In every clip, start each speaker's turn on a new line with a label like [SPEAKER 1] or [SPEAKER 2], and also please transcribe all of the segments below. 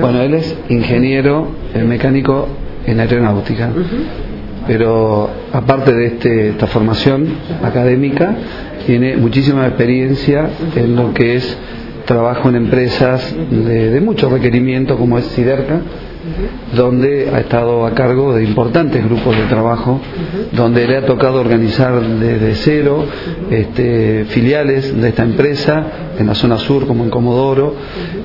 [SPEAKER 1] Bueno, él es ingeniero eh, mecánico en aeronáutica. Pero aparte de este, esta formación académica, tiene muchísima experiencia en lo que es trabajo en empresas de, de mucho requerimiento, como es Siderca, donde ha estado a cargo de importantes grupos de trabajo, donde le ha tocado organizar desde cero este, filiales de esta empresa en la zona sur como en Comodoro.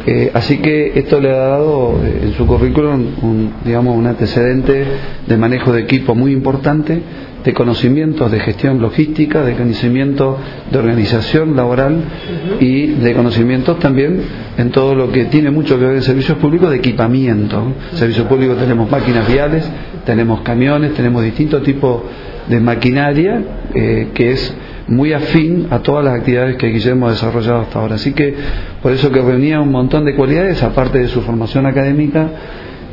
[SPEAKER 1] Eh, así que esto le ha dado eh, en su currículum un, digamos, un antecedente de manejo de equipo muy importante de conocimientos de gestión logística, de conocimiento de organización laboral y de conocimientos también en todo lo que tiene mucho que ver en servicios públicos de equipamiento. En servicios públicos tenemos máquinas viales, tenemos camiones, tenemos distintos tipos de maquinaria eh, que es muy afín a todas las actividades que Guillermo ha desarrollado hasta ahora. Así que por eso que reunía un montón de cualidades, aparte de su formación académica,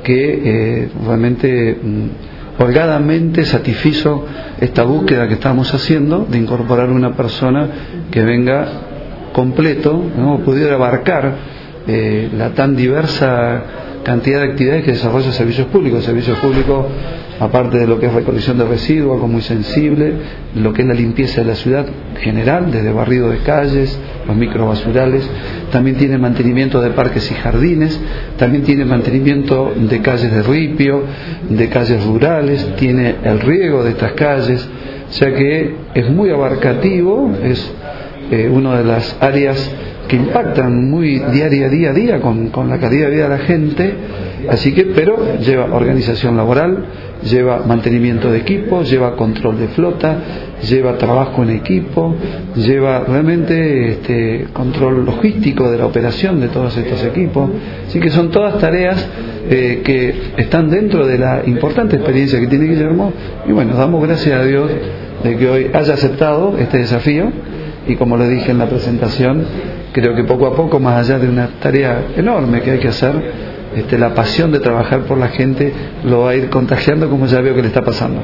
[SPEAKER 1] que eh, realmente... Mm, holgadamente satisfizo esta búsqueda que estamos haciendo de incorporar una persona que venga completo, ¿no? pudiera abarcar eh, la tan diversa cantidad de actividades que desarrolla servicios públicos. Servicios públicos, aparte de lo que es recolección de residuos, algo muy sensible, lo que es la limpieza de la ciudad general, desde barrido de calles, los microbasurales, también tiene mantenimiento de parques y jardines, también tiene mantenimiento de calles de ripio, de calles rurales, tiene el riego de estas calles, o sea que es muy abarcativo, es eh, una de las áreas que impactan muy diaria, día a día con, con, la calidad de vida de la gente, así que, pero lleva organización laboral, lleva mantenimiento de equipo, lleva control de flota, lleva trabajo en equipo, lleva realmente este, control logístico de la operación de todos estos equipos, así que son todas tareas eh, que están dentro de la importante experiencia que tiene Guillermo. Y bueno, damos gracias a Dios de que hoy haya aceptado este desafío. Y como le dije en la presentación, creo que poco a poco, más allá de una tarea enorme que hay que hacer, este, la pasión de trabajar por la gente lo va a ir contagiando como ya veo que le está pasando.